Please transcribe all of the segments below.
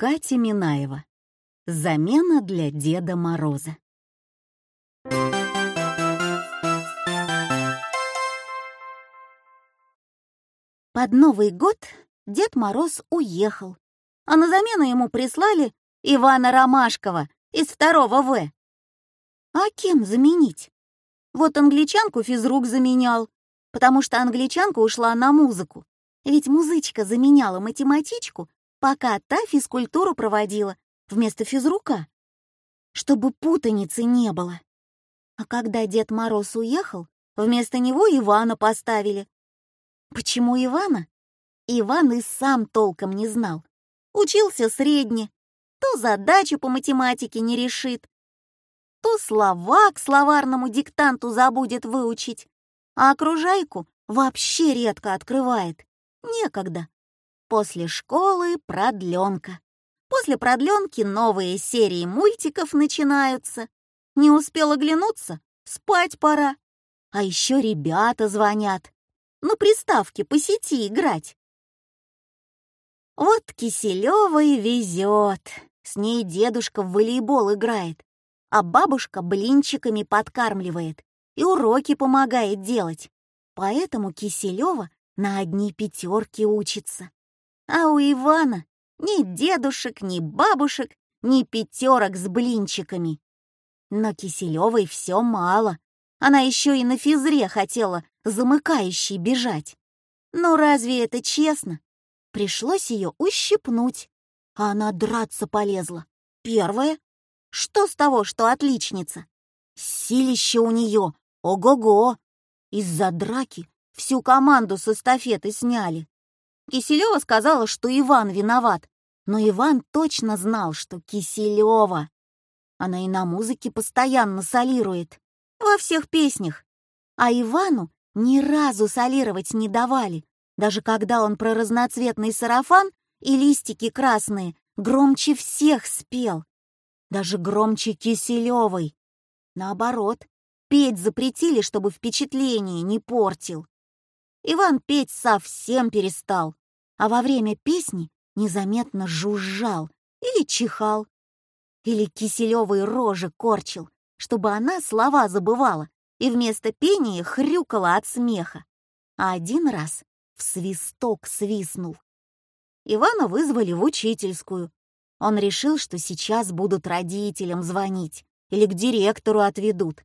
Катя Минаева. Замена для Деда Мороза. Под Новый год Дед Мороз уехал, а на замену ему прислали Ивана Ромашкова из второго В. А кем заменить? Вот англичанку физрук заменял, потому что англичанка ушла на музыку. Ведь музычка заменяла математичку, пока та физкультуру проводила вместо физрука, чтобы путаницы не было. А когда Дед Мороз уехал, вместо него Ивана поставили. Почему Ивана? Иван и сам толком не знал. Учился средне, то задачу по математике не решит, то слова к словарному диктанту забудет выучить, а окружайку вообще редко открывает. Некогда. После школы продленка. После продленки новые серии мультиков начинаются. Не успел оглянуться, спать пора. А еще ребята звонят. На приставке по сети играть. Вот Киселева и везет. С ней дедушка в волейбол играет, а бабушка блинчиками подкармливает и уроки помогает делать. Поэтому Киселева на одни пятерки учится. А у Ивана ни дедушек, ни бабушек, ни пятерок с блинчиками. Но Киселевой все мало. Она еще и на физре хотела замыкающей бежать. Но разве это честно? Пришлось ее ущипнуть, а она драться полезла. Первое. Что с того, что отличница? Силище у нее, ого-го! Из-за драки всю команду с эстафеты сняли. Киселева сказала, что Иван виноват, но Иван точно знал, что Киселева. Она и на музыке постоянно солирует, во всех песнях. А Ивану ни разу солировать не давали, даже когда он про разноцветный сарафан и листики красные громче всех спел. Даже громче Киселевой. Наоборот, петь запретили, чтобы впечатление не портил. Иван петь совсем перестал, а во время песни незаметно жужжал или чихал, или киселевой рожи корчил, чтобы она слова забывала и вместо пения хрюкала от смеха. А один раз в свисток свистнул. Ивана вызвали в учительскую. Он решил, что сейчас будут родителям звонить или к директору отведут.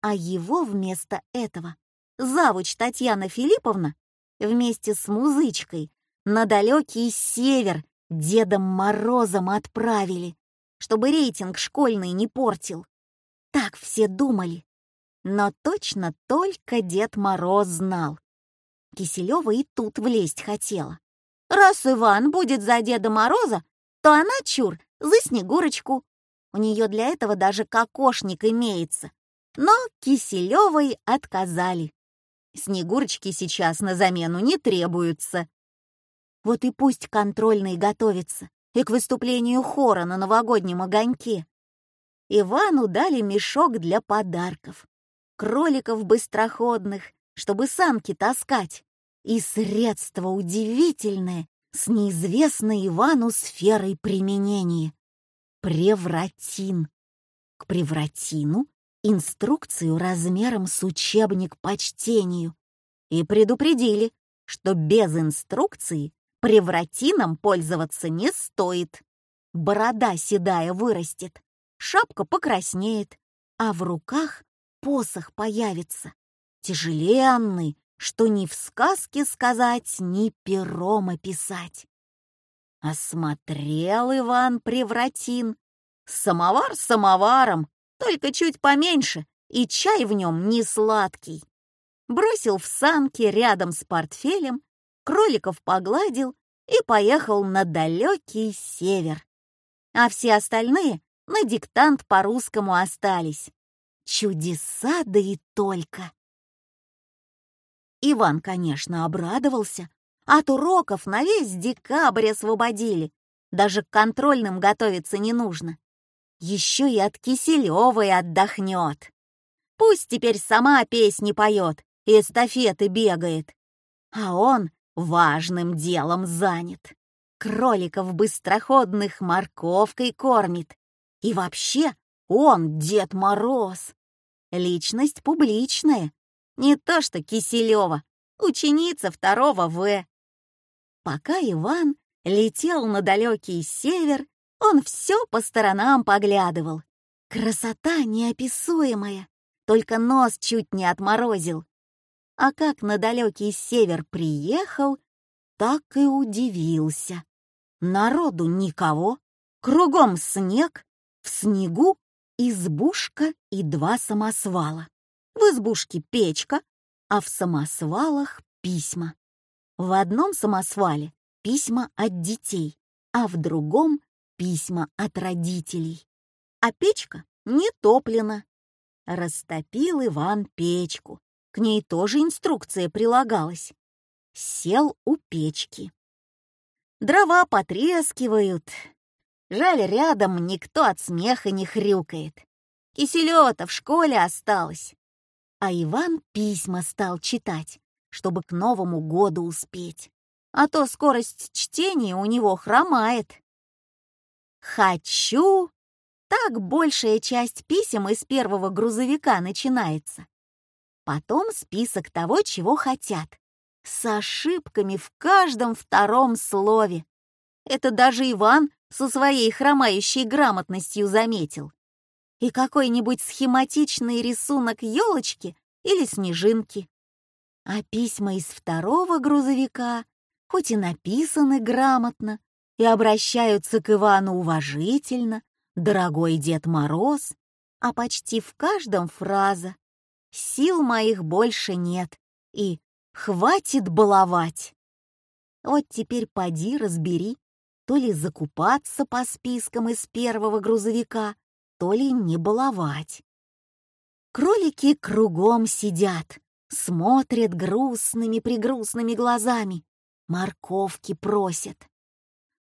А его вместо этого завуч Татьяна Филипповна вместе с музычкой на далекий север Дедом Морозом отправили, чтобы рейтинг школьный не портил. Так все думали. Но точно только Дед Мороз знал. Киселева и тут влезть хотела. Раз Иван будет за Деда Мороза, то она, чур, за Снегурочку. У нее для этого даже кокошник имеется. Но Киселевой отказали. Снегурочки сейчас на замену не требуются. Вот и пусть контрольный готовится и к выступлению хора на новогоднем огоньке. Ивану дали мешок для подарков, кроликов быстроходных, чтобы самки таскать, и средство удивительное с неизвестной Ивану сферой применения — превратин. К превратину инструкцию размером с учебник по чтению и предупредили, что без инструкции Превратином пользоваться не стоит. Борода седая вырастет, шапка покраснеет, а в руках посох появится. Тяжеленный, что ни в сказке сказать, ни пером описать. Осмотрел Иван Превратин. Самовар самоваром, только чуть поменьше, и чай в нем не сладкий. Бросил в санки рядом с портфелем кроликов погладил и поехал на далекий север. А все остальные на диктант по-русскому остались. Чудеса да и только. Иван, конечно, обрадовался. От уроков на весь декабрь освободили. Даже к контрольным готовиться не нужно. Еще и от Киселевой отдохнет. Пусть теперь сама песни поет и эстафеты бегает. А он важным делом занят. кроликов быстроходных морковкой кормит. И вообще, он Дед Мороз. Личность публичная, не то что Киселева, ученица второго В. Пока Иван летел на далекий север, он все по сторонам поглядывал. Красота неописуемая, только нос чуть не отморозил. А как на далекий север приехал, так и удивился. Народу никого, кругом снег, в снегу избушка и два самосвала. В избушке печка, а в самосвалах письма. В одном самосвале письма от детей, а в другом письма от родителей. А печка не топлена. Растопил Иван печку. К ней тоже инструкция прилагалась. Сел у печки. Дрова потрескивают. Жаль, рядом никто от смеха не хрюкает. Киселёва-то в школе осталась. А Иван письма стал читать, чтобы к Новому году успеть. А то скорость чтения у него хромает. «Хочу!» Так большая часть писем из первого грузовика начинается. Потом список того, чего хотят. С ошибками в каждом втором слове. Это даже Иван со своей хромающей грамотностью заметил и какой-нибудь схематичный рисунок елочки или снежинки. А письма из второго грузовика, хоть и написаны грамотно, и обращаются к Ивану уважительно, дорогой Дед Мороз, а почти в каждом фраза «Сил моих больше нет» и «Хватит баловать». Вот теперь поди разбери, то ли закупаться по спискам из первого грузовика, то ли не баловать. Кролики кругом сидят, смотрят грустными-пригрустными глазами, морковки просят.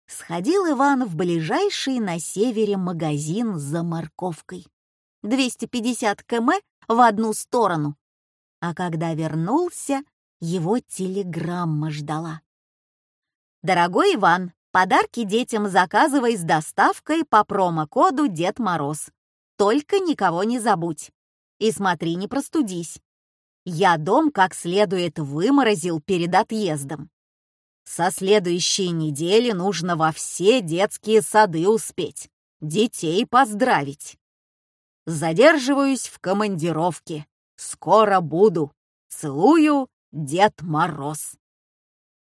Сходил Иван в ближайший на севере магазин за морковкой. 250 км в одну сторону. А когда вернулся, его телеграмма ждала. «Дорогой Иван, Подарки детям заказывай с доставкой по промокоду Дед Мороз. Только никого не забудь. И смотри, не простудись. Я дом как следует выморозил перед отъездом. Со следующей недели нужно во все детские сады успеть, детей поздравить. Задерживаюсь в командировке. Скоро буду. Целую, Дед Мороз.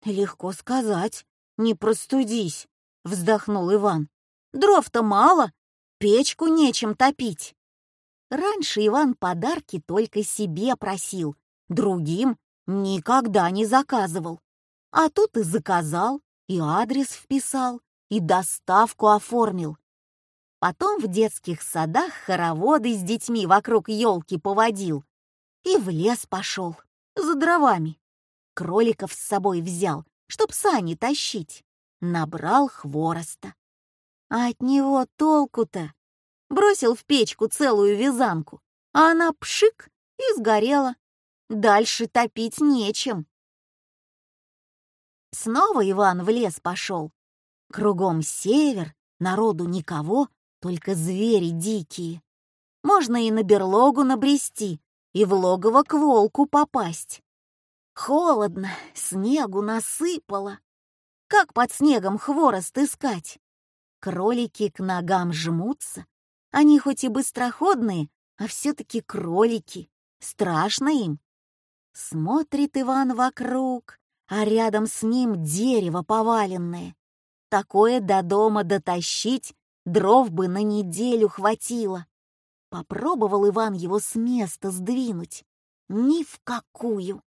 Легко сказать, «Не простудись», — вздохнул Иван. «Дров-то мало, печку нечем топить». Раньше Иван подарки только себе просил, другим никогда не заказывал. А тут и заказал, и адрес вписал, и доставку оформил. Потом в детских садах хороводы с детьми вокруг елки поводил и в лес пошел за дровами. Кроликов с собой взял, чтоб сани тащить. Набрал хвороста. А от него толку-то? Бросил в печку целую вязанку, а она пшик и сгорела. Дальше топить нечем. Снова Иван в лес пошел. Кругом север, народу никого, только звери дикие. Можно и на берлогу набрести, и в логово к волку попасть. Холодно, снегу насыпало. Как под снегом хворост искать? Кролики к ногам жмутся. Они хоть и быстроходные, а все-таки кролики. Страшно им. Смотрит Иван вокруг, а рядом с ним дерево поваленное. Такое до дома дотащить дров бы на неделю хватило. Попробовал Иван его с места сдвинуть. Ни в какую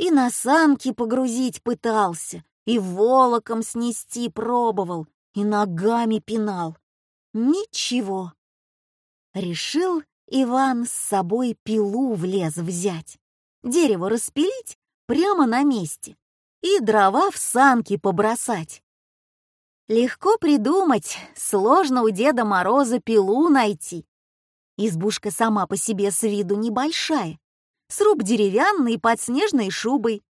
и на санки погрузить пытался, и волоком снести пробовал, и ногами пинал. Ничего. Решил Иван с собой пилу в лес взять, дерево распилить прямо на месте и дрова в санки побросать. Легко придумать, сложно у Деда Мороза пилу найти. Избушка сама по себе с виду небольшая, сруб деревянный под снежной шубой.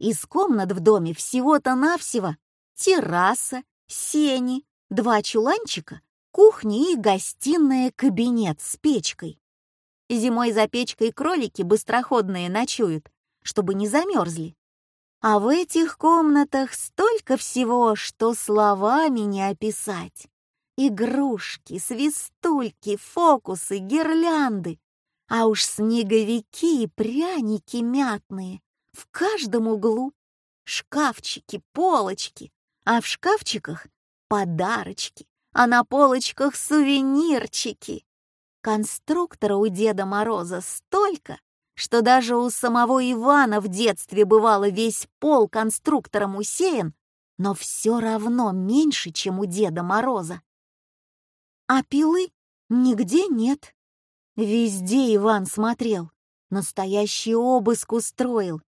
Из комнат в доме всего-то навсего терраса, сени, два чуланчика, кухня и гостиная кабинет с печкой. Зимой за печкой кролики быстроходные ночуют, чтобы не замерзли. А в этих комнатах столько всего, что словами не описать. Игрушки, свистульки, фокусы, гирлянды. А уж снеговики и пряники мятные в каждом углу. Шкафчики, полочки, а в шкафчиках подарочки, а на полочках сувенирчики. Конструктора у Деда Мороза столько, что даже у самого Ивана в детстве бывало весь пол конструктором усеян, но все равно меньше, чем у Деда Мороза. А пилы нигде нет. Везде Иван смотрел, настоящий обыск устроил.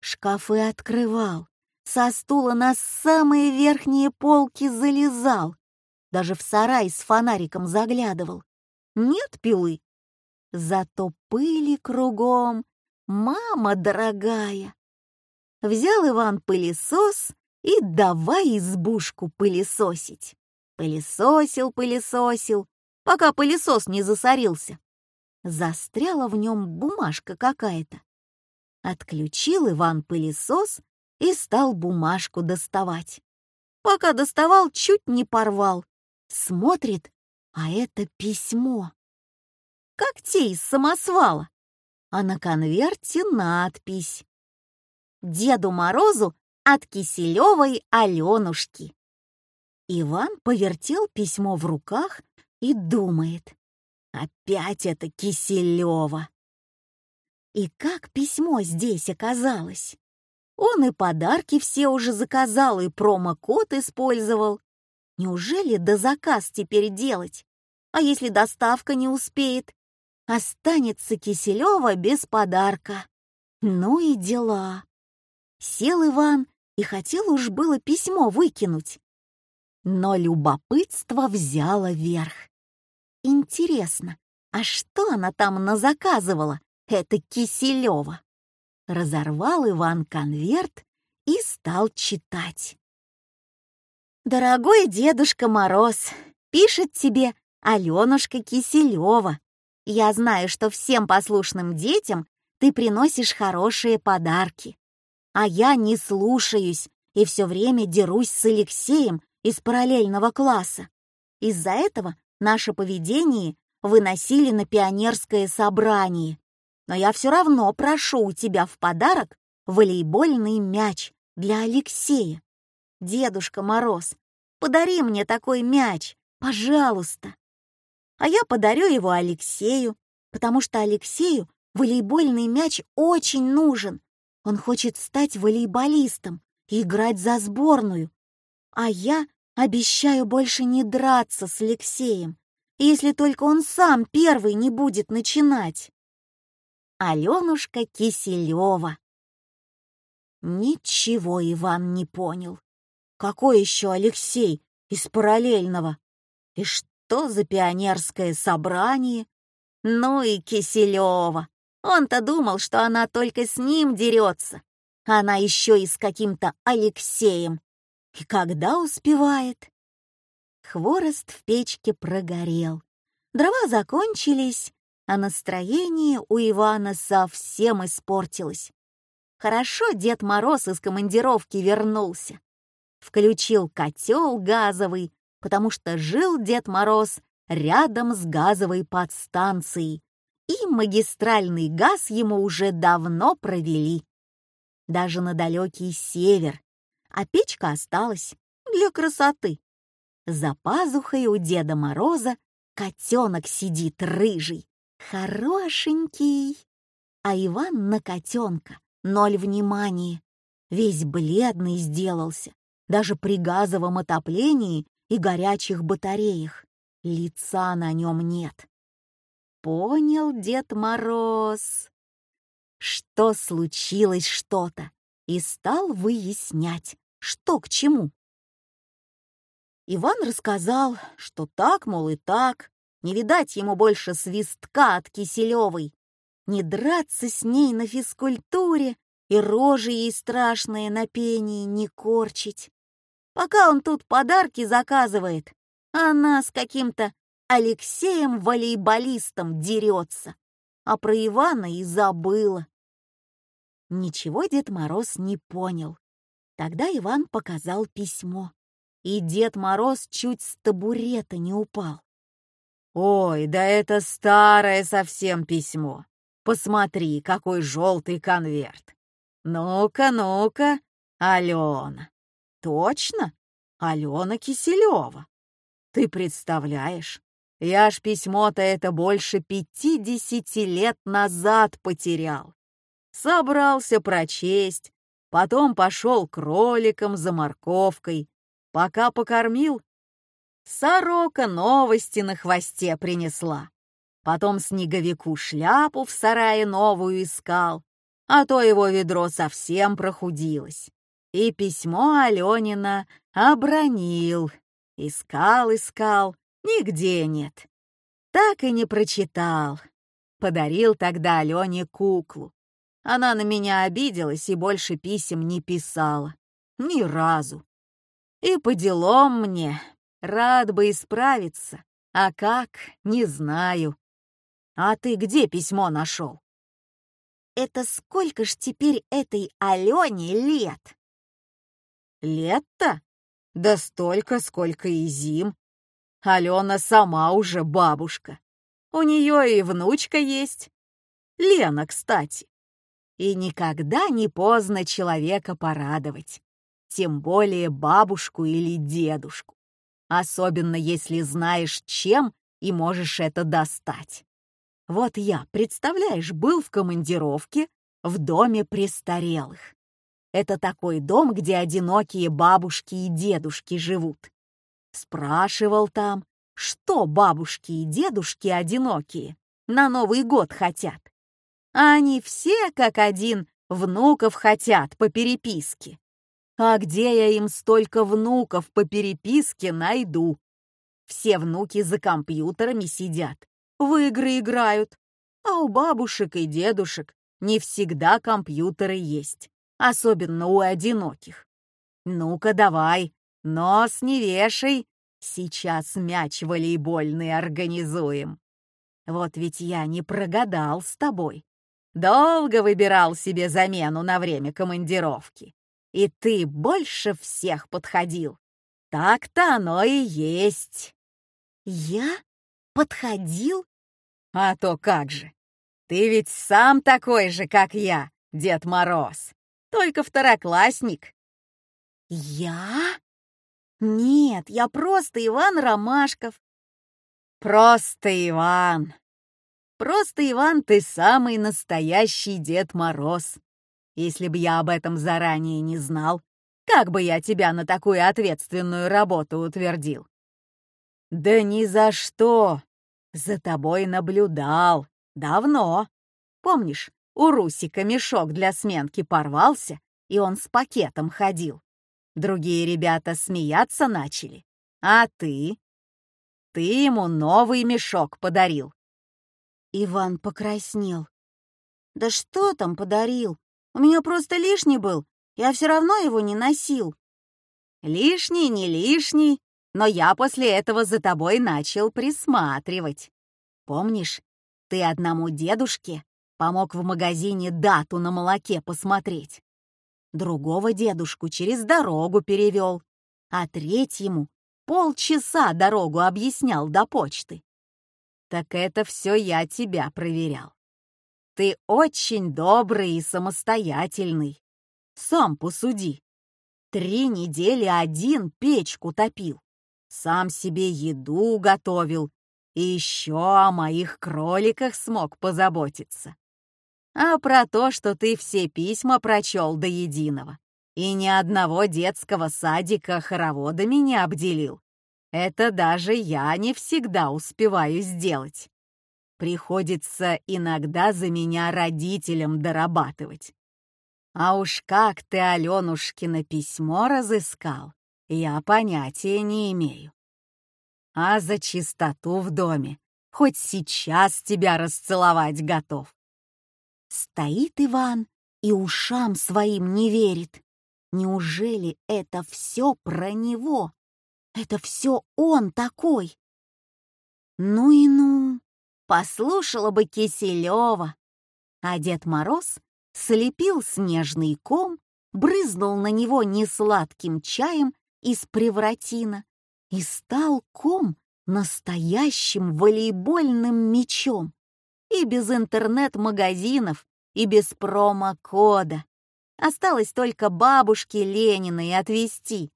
Шкафы открывал, со стула на самые верхние полки залезал, даже в сарай с фонариком заглядывал. Нет пилы, Зато пыли кругом, мама дорогая. Взял Иван пылесос и давай избушку пылесосить. Пылесосил, пылесосил, пока пылесос не засорился. Застряла в нем бумажка какая-то. Отключил Иван пылесос и стал бумажку доставать. Пока доставал, чуть не порвал. Смотрит, а это письмо как те из самосвала. А на конверте надпись «Деду Морозу от Киселевой Аленушки». Иван повертел письмо в руках и думает, опять это Киселева. И как письмо здесь оказалось? Он и подарки все уже заказал, и промокод использовал. Неужели до заказ теперь делать? А если доставка не успеет? Останется Киселева без подарка. Ну и дела. Сел Иван и хотел уж было письмо выкинуть. Но любопытство взяло верх. Интересно, а что она там назаказывала, это Киселева? Разорвал Иван конверт и стал читать. «Дорогой Дедушка Мороз, пишет тебе Аленушка Киселева. Я знаю, что всем послушным детям ты приносишь хорошие подарки. А я не слушаюсь и все время дерусь с Алексеем из параллельного класса. Из-за этого наше поведение выносили на пионерское собрание. Но я все равно прошу у тебя в подарок волейбольный мяч для Алексея. Дедушка Мороз, подари мне такой мяч, пожалуйста а я подарю его Алексею, потому что Алексею волейбольный мяч очень нужен. Он хочет стать волейболистом и играть за сборную. А я обещаю больше не драться с Алексеем, если только он сам первый не будет начинать. Аленушка Киселева. Ничего Иван не понял. Какой еще Алексей из параллельного? И что? Что за пионерское собрание. Ну и Киселева. Он-то думал, что она только с ним дерется. Она еще и с каким-то Алексеем. И когда успевает? Хворост в печке прогорел. Дрова закончились, а настроение у Ивана совсем испортилось. Хорошо Дед Мороз из командировки вернулся. Включил котел газовый, потому что жил Дед Мороз рядом с газовой подстанцией, и магистральный газ ему уже давно провели. Даже на далекий север, а печка осталась для красоты. За пазухой у Деда Мороза котенок сидит рыжий, хорошенький. А Иван на котенка ноль внимания, весь бледный сделался. Даже при газовом отоплении и горячих батареях. Лица на нем нет. Понял Дед Мороз, что случилось что-то, и стал выяснять, что к чему. Иван рассказал, что так, мол, и так, не видать ему больше свистка от Киселевой, не драться с ней на физкультуре и рожи ей страшные на пении не корчить. Пока он тут подарки заказывает, она с каким-то Алексеем-волейболистом дерется, а про Ивана и забыла. Ничего Дед Мороз не понял. Тогда Иван показал письмо, и Дед Мороз чуть с табурета не упал. «Ой, да это старое совсем письмо. Посмотри, какой желтый конверт. Ну-ка, ну-ка, Алена. Точно? Алена Киселева. Ты представляешь, я ж письмо-то это больше пятидесяти лет назад потерял. Собрался прочесть, потом пошел кроликом за морковкой. Пока покормил, сорока новости на хвосте принесла. Потом снеговику шляпу в сарае новую искал, а то его ведро совсем прохудилось. И письмо Аленина обронил. Искал, искал, нигде нет. Так и не прочитал. Подарил тогда Алене куклу. Она на меня обиделась и больше писем не писала. Ни разу. И по делам мне. Рад бы исправиться. А как, не знаю. А ты где письмо нашел? Это сколько ж теперь этой Алене лет? Лет-то? Да столько, сколько и зим. Алена сама уже бабушка. У нее и внучка есть. Лена, кстати. И никогда не поздно человека порадовать. Тем более бабушку или дедушку. Особенно если знаешь, чем и можешь это достать. Вот я, представляешь, был в командировке в доме престарелых. Это такой дом, где одинокие бабушки и дедушки живут. Спрашивал там, что бабушки и дедушки одинокие на Новый год хотят. А они все, как один, внуков хотят по переписке. А где я им столько внуков по переписке найду? Все внуки за компьютерами сидят, в игры играют, а у бабушек и дедушек не всегда компьютеры есть, особенно у одиноких. Ну-ка давай, нос не вешай, сейчас мяч волейбольный организуем. Вот ведь я не прогадал с тобой. Долго выбирал себе замену на время командировки. И ты больше всех подходил. Так-то оно и есть. Я? Подходил? А то как же. Ты ведь сам такой же, как я, Дед Мороз. Только второклассник. Я? Нет, я просто Иван Ромашков. Просто Иван. Просто, Иван, ты самый настоящий Дед Мороз. Если бы я об этом заранее не знал, как бы я тебя на такую ответственную работу утвердил? Да ни за что. За тобой наблюдал. Давно. Помнишь, у Русика мешок для сменки порвался, и он с пакетом ходил. Другие ребята смеяться начали. А ты? Ты ему новый мешок подарил. Иван покраснел. «Да что там подарил? У меня просто лишний был, я все равно его не носил». «Лишний, не лишний, но я после этого за тобой начал присматривать. Помнишь, ты одному дедушке помог в магазине дату на молоке посмотреть? Другого дедушку через дорогу перевел, а третьему полчаса дорогу объяснял до почты. Так это все я тебя проверял. Ты очень добрый и самостоятельный. Сам посуди. Три недели один печку топил. Сам себе еду готовил. И еще о моих кроликах смог позаботиться. А про то, что ты все письма прочел до единого и ни одного детского садика хороводами не обделил, это даже я не всегда успеваю сделать. Приходится иногда за меня родителям дорабатывать. А уж как ты Аленушкино письмо разыскал, я понятия не имею. А за чистоту в доме хоть сейчас тебя расцеловать готов. Стоит Иван и ушам своим не верит. Неужели это все про него? Это все он такой? Ну и ну, послушала бы Киселева. А Дед Мороз слепил снежный ком, брызнул на него несладким чаем из превратина и стал ком настоящим волейбольным мячом. И без интернет-магазинов, и без промокода. Осталось только бабушке Лениной отвезти.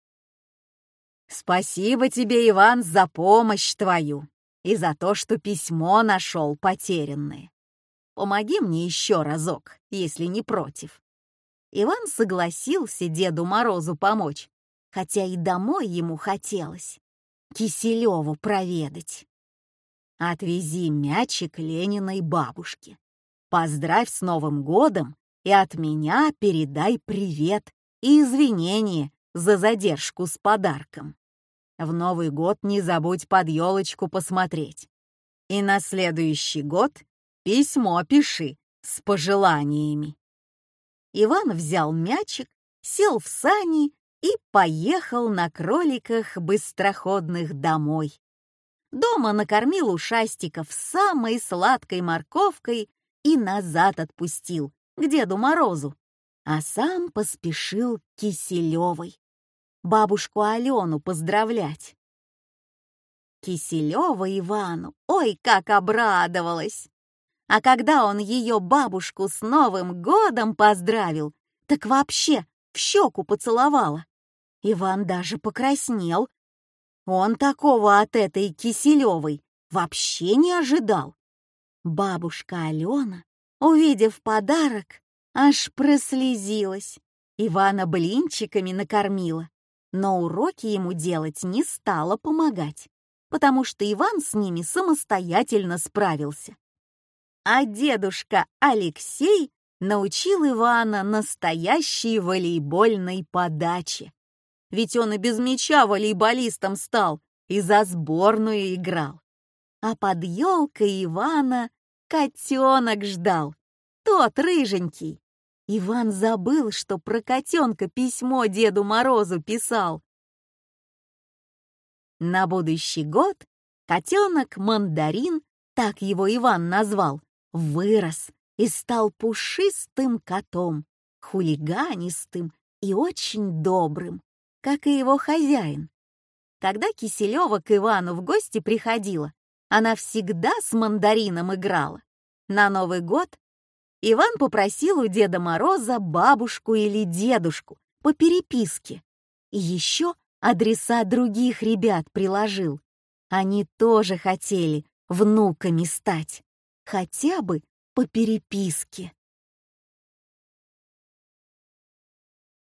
Спасибо тебе, Иван, за помощь твою и за то, что письмо нашел потерянное. Помоги мне еще разок, если не против. Иван согласился Деду Морозу помочь, хотя и домой ему хотелось. Киселеву проведать. Отвези мячик Лениной бабушке. Поздравь с Новым годом и от меня передай привет и извинения за задержку с подарком. В Новый год не забудь под елочку посмотреть. И на следующий год письмо пиши с пожеланиями. Иван взял мячик, сел в сани и поехал на кроликах быстроходных домой. Дома накормил ушастиков самой сладкой морковкой и назад отпустил, к Деду Морозу, а сам поспешил к Киселевой, бабушку Алену поздравлять. Киселева Ивану, ой, как обрадовалась! А когда он ее бабушку с Новым годом поздравил, так вообще в щеку поцеловала. Иван даже покраснел. Он такого от этой Киселевой вообще не ожидал. Бабушка Алена, увидев подарок, аж прослезилась. Ивана блинчиками накормила, но уроки ему делать не стала помогать, потому что Иван с ними самостоятельно справился. А дедушка Алексей научил Ивана настоящей волейбольной подаче. Ведь он и без мяча волейболистом стал, и за сборную играл. А под елкой Ивана котенок ждал, тот рыженький. Иван забыл, что про котенка письмо Деду Морозу писал. На будущий год котенок Мандарин, так его Иван назвал, вырос и стал пушистым котом, хулиганистым и очень добрым, как и его хозяин. Когда Киселева к Ивану в гости приходила, она всегда с мандарином играла. На Новый год Иван попросил у Деда Мороза бабушку или дедушку по переписке. И еще адреса других ребят приложил. Они тоже хотели внуками стать хотя бы по переписке.